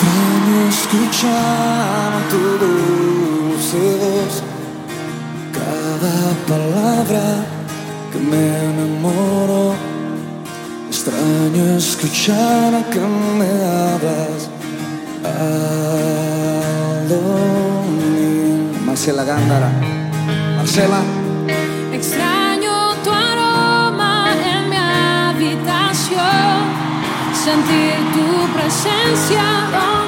Extraño escuchar tu dulce voz, cada palabra que me enamoro. Extraño escuchar a que me hablas al. Marcela Gándara. Marcela. Extraño tu aroma en mi habitación, sentir tu presencia.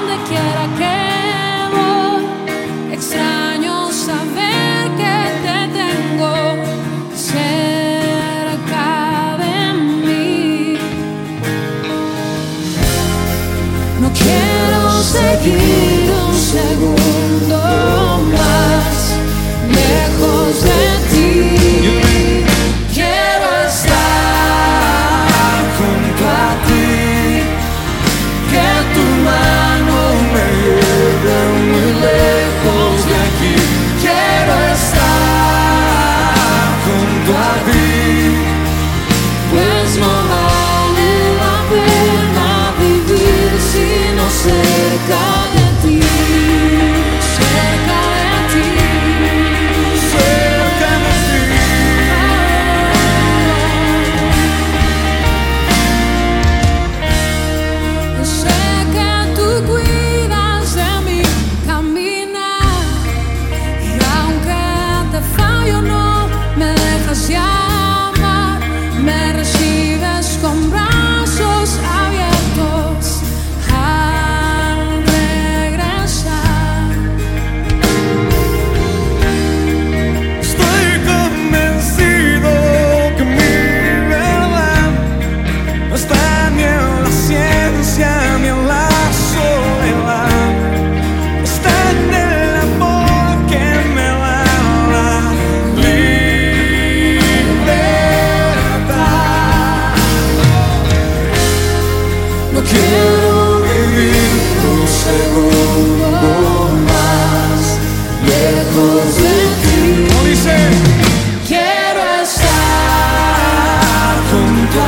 空洞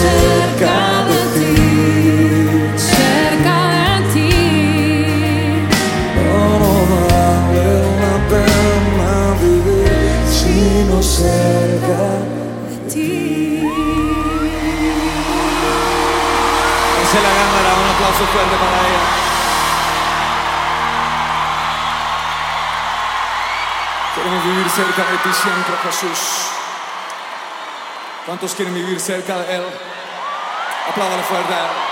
cerca de ti, cerca de ti. No, no vale la pena vivir sino cerca de ti. Dice la cámara, un aplauso fuerte para ella. Queremos vivir cerca de ti siempre, Jesús. ¿Cuántos quieren vivir cerca de Él? Apláudale fuerte a Él.